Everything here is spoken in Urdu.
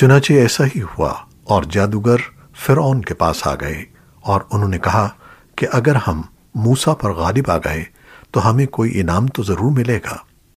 چنانچہ ایسا ہی ہوا اور جادوگر فرعون کے پاس آ گئے اور انہوں نے کہا کہ اگر ہم موسیٰ پر غالب آ گئے تو ہمیں کوئی انعام تو ضرور ملے گا۔